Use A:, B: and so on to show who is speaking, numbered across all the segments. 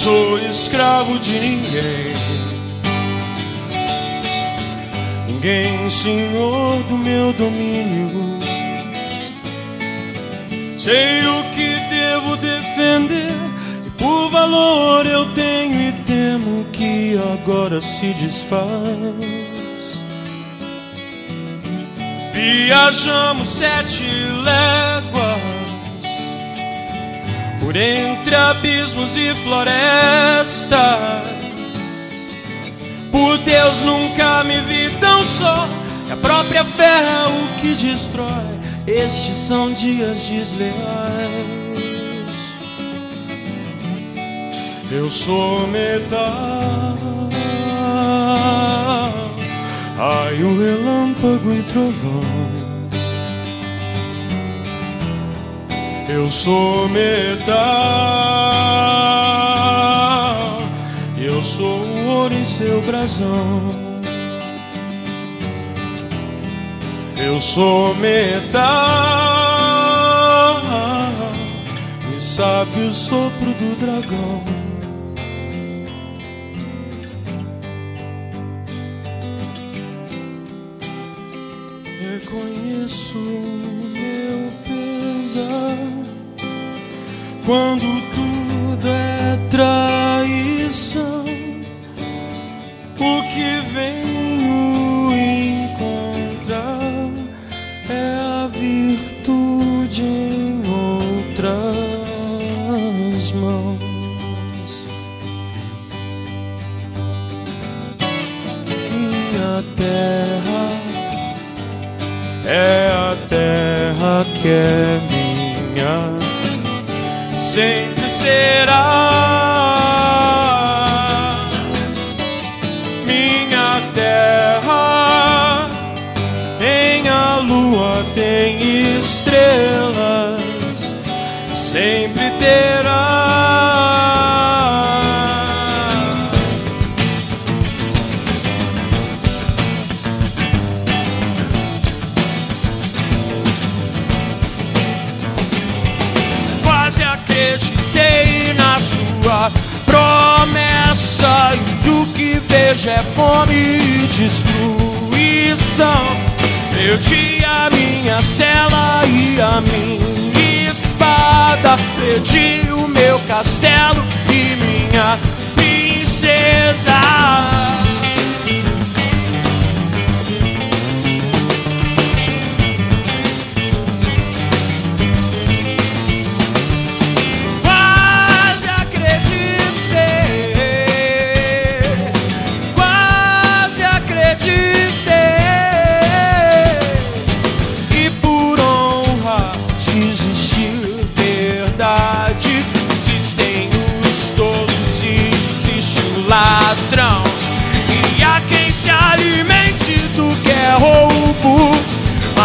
A: sou escravo de ninguém. Ninguém senhor do meu domínio. Sei o que devo defender, e por valor eu tenho e temo que agora se desfaz. Viajamos sete léguas por entre abismos e florestas. Por Deus nunca me vi tão só. E a própria fé é o que destrói. Estes são dias desleais. Eu sou metal. Ai, o relâmpago e trovão. Eu sou metal. Eu sou o ouro em seu brasão. Eu sou metal. E sabe o sopro do dragão. reconheço meu pesar quando tudo é traição. O que venho encontrar é a virtude em outras mãos. Minha terra é a terra que é promessa. E o que vejo é fome e destruição. Perdi a minha cela e a minha espada. Perdi o meu castelo e minha princesa.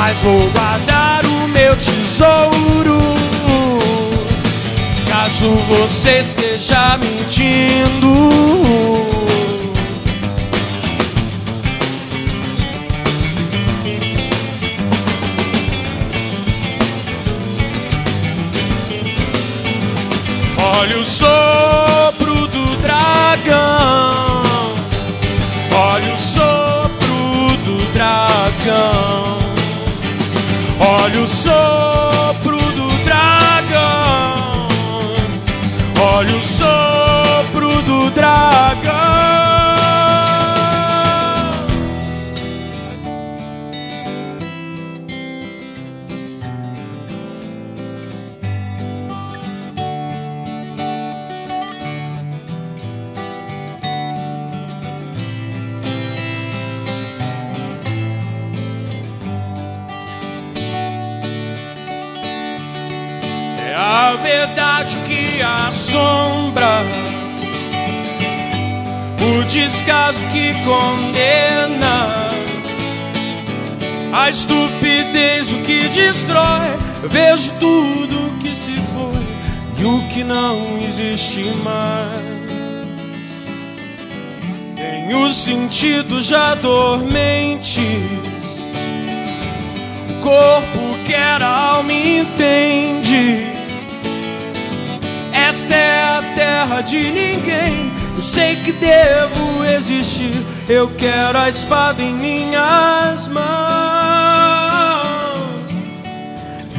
A: Mas vou guardar o meu tesouro. Caso você esteja mentindo. Olha o sopro a verdade que assombra, o descaso que condena, a estupidez o que destrói. Vejo tudo que se foi e o que não existe mais. Tenho sentidos já dormentes, o corpo quer a alma entende. De ninguém. Eu sei que devo existir. Eu quero a espada em minhas mãos.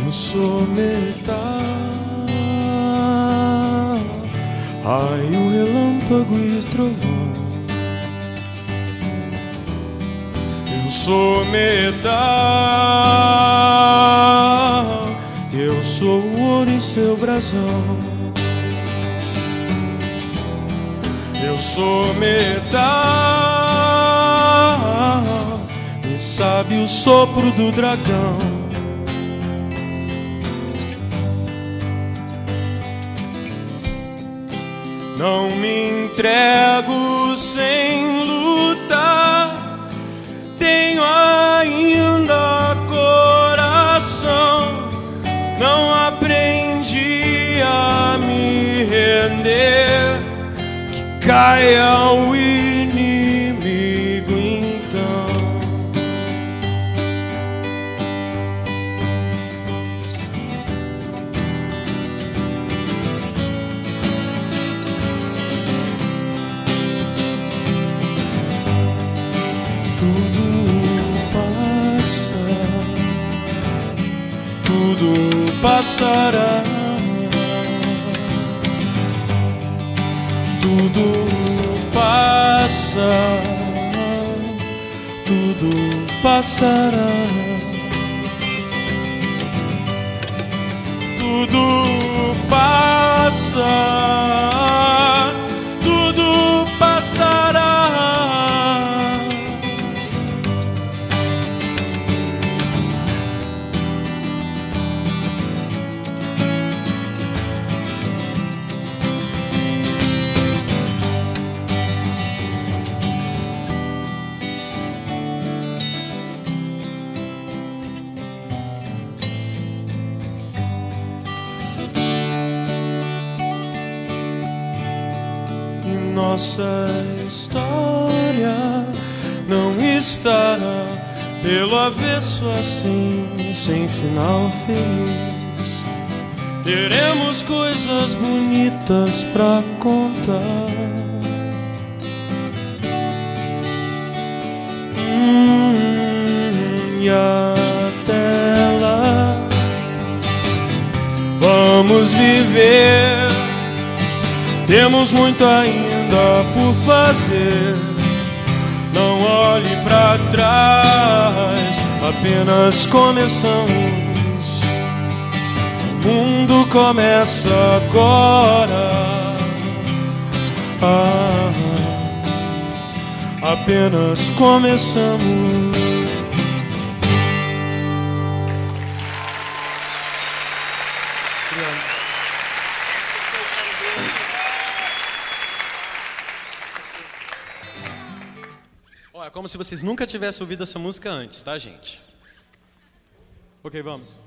A: Eu sou metal. Raio, relâmpago e trovão. Eu sou metal. Eu sou o ouro em seu brasão. Eu sou metal. E sabe o sopro do dragão. Não me entrego sem tudo passará. Tudo passa, tudo passará. Tudo passa, nossa história não estará pelo avesso assim, sem final feliz. Teremos coisas bonitas pra contar. Hum, e até lá, vamos viver. Temos muito ainda por fazer. Não olhe pra trás, apenas começamos. O mundo começa agora. Ah, apenas começamos. Ó, como se vocês nunca tivessem ouvido essa música antes, tá, gente? Ok, vamos.